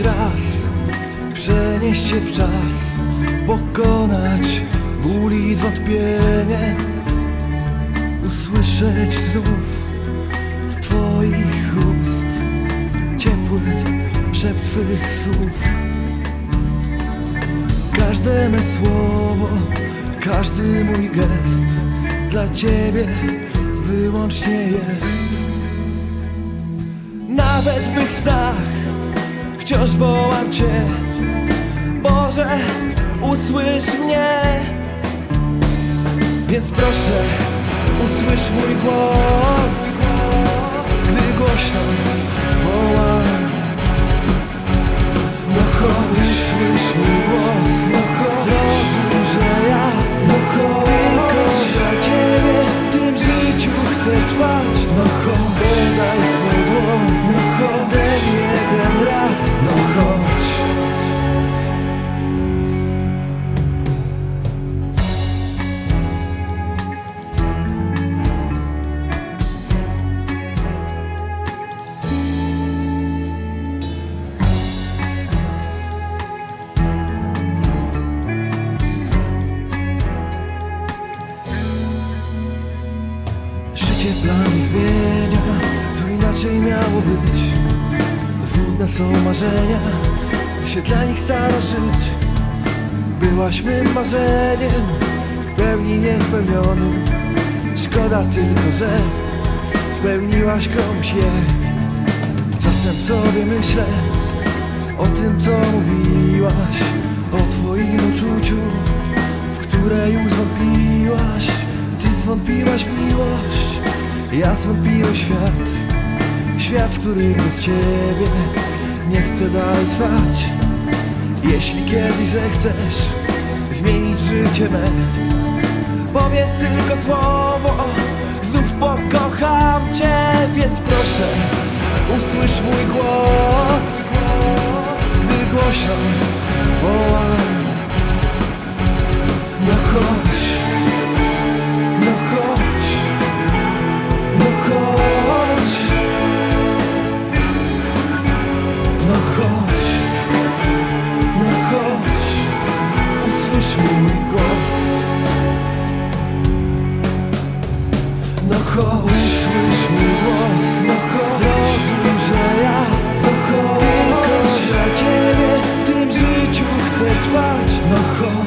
raz Przenieść się w czas Pokonać ból i wątpienie Usłyszeć znów z Twoich ust Ciepły szept Twych słów. Każde me słowo, każdy mój gest Dla Ciebie wyłącznie jest. Nawet w mych snach wciąż wołam Cię Boże, usłysz mnie. Więc proszę, usłysz mój głos. Gdy głośno wołam No chodź, słysz mój głos. No chodź, zrozum, że ja No chodź, tylko dla Ciebie W tym życiu chcę trwać. No chodź, podaj Życie plany zmienia, to inaczej miało być. Złudne są marzenia, gdy się dla nich stara żyć. Byłaś mym marzeniem, w pełni niespełnionym. Szkoda tylko, że spełniłaś komuś je. Czasem sobie myślę o tym, co mówiłaś O twoim uczuciu, w które już zwątpiłaś. Ty zwątpiłaś w miłość, ja zwątpiłem świat Świat, w którym bez ciebie nie chcę dalej trwać. Jeśli kiedyś zechcesz zmienić życie me Powiedz tylko słowo, znów pokocham cię Więc proszę, usłysz mój głos. Gdy głośno wołam mój głos. No chodź, usłysz mój głos No chodź, zrozum, że ja No tylko dla ciebie W tym życiu chcę trwać. No chodź